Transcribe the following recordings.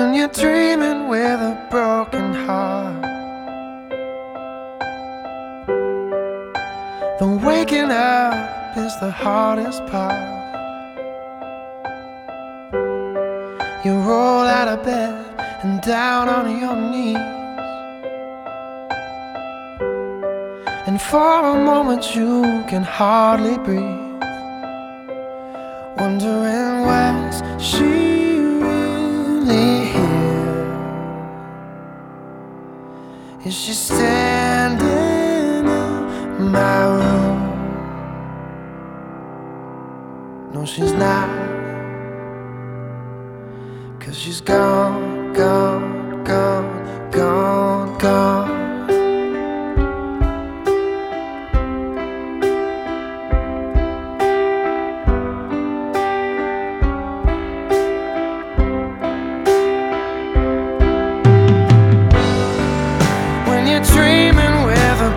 when you're dreaming with a broken heart. The waking up is the hardest part. You roll out of bed and down on your knees. And for a moment you can hardly breathe. Wondering where's she Is she standing in my room? No, she's not. Cause she's gone, gone,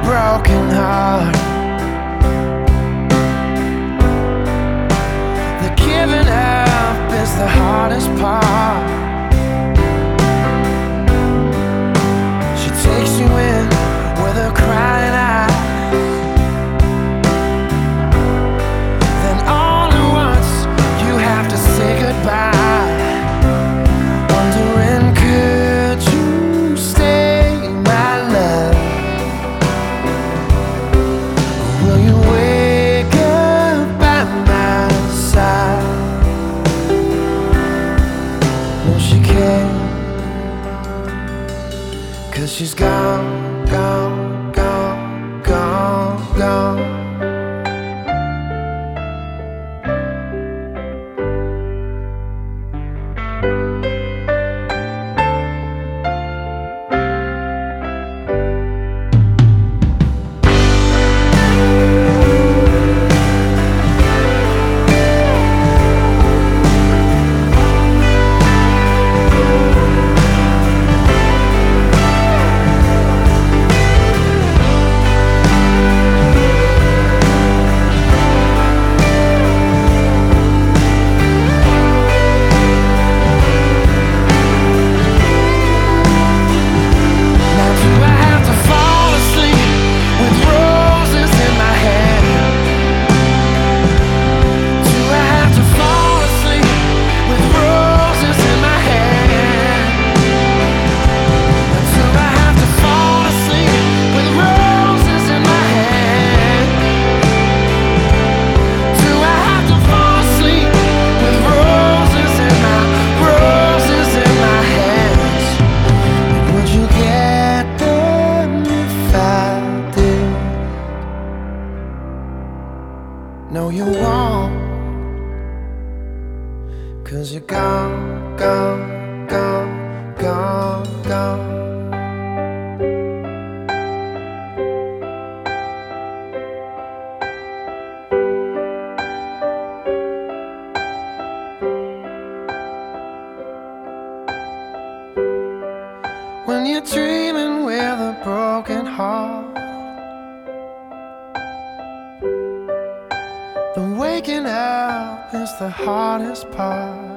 broken heart. Cause she's gone, gone, gone, gone, gone. No, you won't. Cause you're gone, gone, gone, gone, gone. When you're dreaming The waking up is the hardest part.